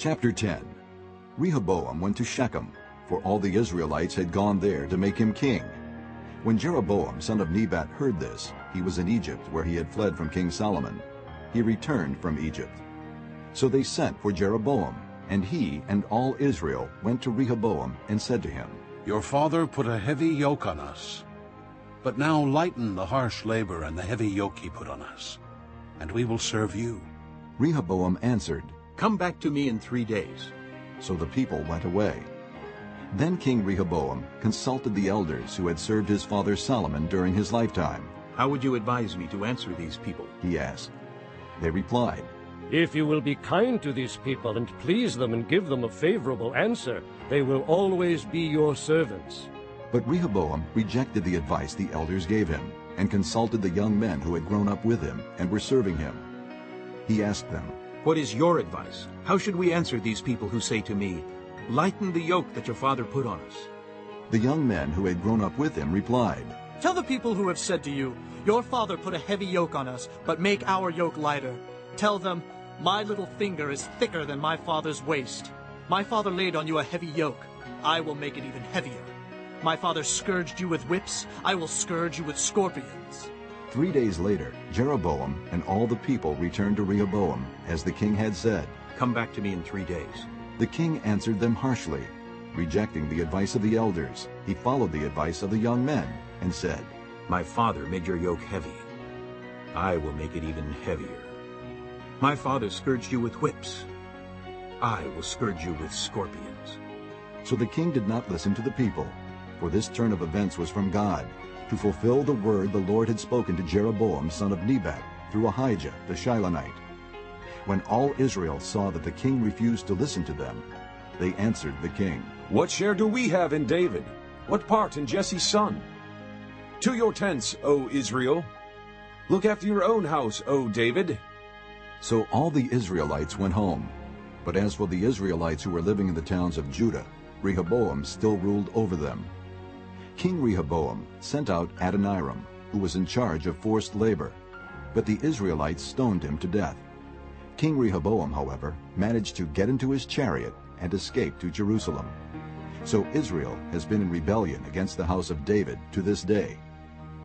Chapter 10 Rehoboam went to Shechem, for all the Israelites had gone there to make him king. When Jeroboam son of Nebat heard this, he was in Egypt where he had fled from King Solomon. He returned from Egypt. So they sent for Jeroboam, and he and all Israel went to Rehoboam and said to him, Your father put a heavy yoke on us. But now lighten the harsh labor and the heavy yoke he put on us, and we will serve you. Rehoboam answered, Come back to me in three days. So the people went away. Then King Rehoboam consulted the elders who had served his father Solomon during his lifetime. How would you advise me to answer these people? He asked. They replied, If you will be kind to these people and please them and give them a favorable answer, they will always be your servants. But Rehoboam rejected the advice the elders gave him and consulted the young men who had grown up with him and were serving him. He asked them, What is your advice? How should we answer these people who say to me, Lighten the yoke that your father put on us? The young men who had grown up with him replied, Tell the people who have said to you, Your father put a heavy yoke on us, but make our yoke lighter. Tell them, My little finger is thicker than my father's waist. My father laid on you a heavy yoke. I will make it even heavier. My father scourged you with whips. I will scourge you with scorpions. Three days later, Jeroboam and all the people returned to Rehoboam, as the king had said. Come back to me in three days. The king answered them harshly. Rejecting the advice of the elders, he followed the advice of the young men and said, My father made your yoke heavy. I will make it even heavier. My father scourged you with whips. I will scourge you with scorpions. So the king did not listen to the people, for this turn of events was from God, to fulfill the word the Lord had spoken to Jeroboam son of Nebat through Ahijah the Shilonite. When all Israel saw that the king refused to listen to them, they answered the king, What share do we have in David? What part in Jesse's son? To your tents, O Israel! Look after your own house, O David! So all the Israelites went home. But as for the Israelites who were living in the towns of Judah, Rehoboam still ruled over them. King Rehoboam sent out Adoniram, who was in charge of forced labor, but the Israelites stoned him to death. King Rehoboam, however, managed to get into his chariot and escape to Jerusalem. So Israel has been in rebellion against the house of David to this day.